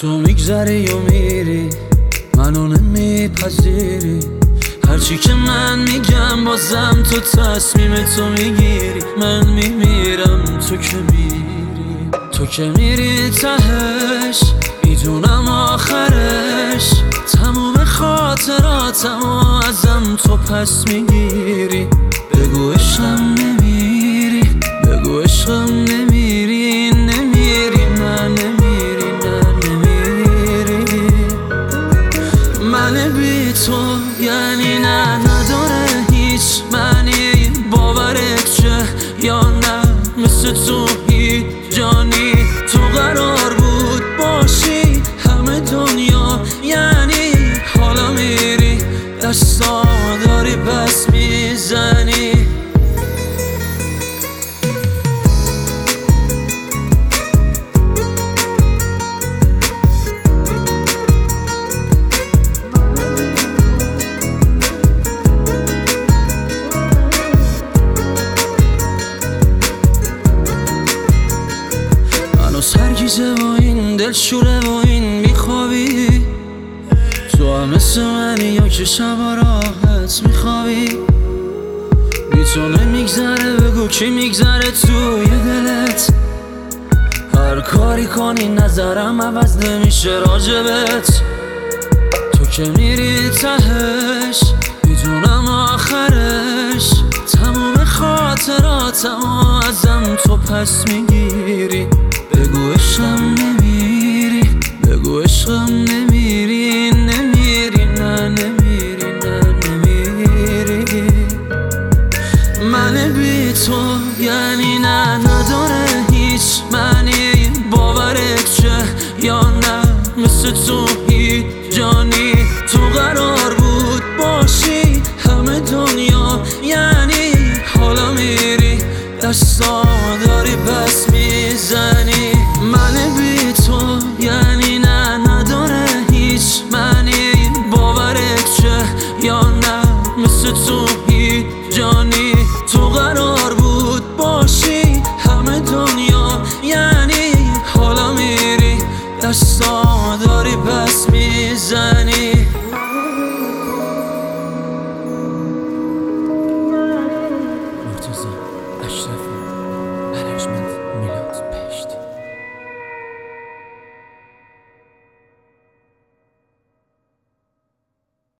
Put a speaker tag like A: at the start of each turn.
A: تو میگذری و میری منو نمیپذیری. هرچی که من میگم بازم تو تصمیم تو می‌گیری. من میمیرم تو که میری. تو که میری تهش می‌دونم آخرش. تموم خاطراتم و ازم تو پس می‌گیری. بگو عشقم نمیری بگو عشقم نمیری. من بی تو یعنی نه نداره هیچ. معنی باورت چه یا نه مثل تو دل شوره و این میخوابی؟ تو هم مثل منی یا که شبا راحت میخوابی؟ بی تو نمیگذره بگو کی میگذره توی دلت؟ هر کاری کنی نظرم عوض نمیشه راجبت. تو که میری تهش می‌دونم آخرش. تموم خاطراتم ازم تو پس می‌گیری. بگو عشقم تو جانی تو قرار بود باشی همه دنیا. یعنی حالا میری دستا داری پس می‌زنی. من بی تو یعنی نه نداره هیچ منی باورت چه یا نه مثل تو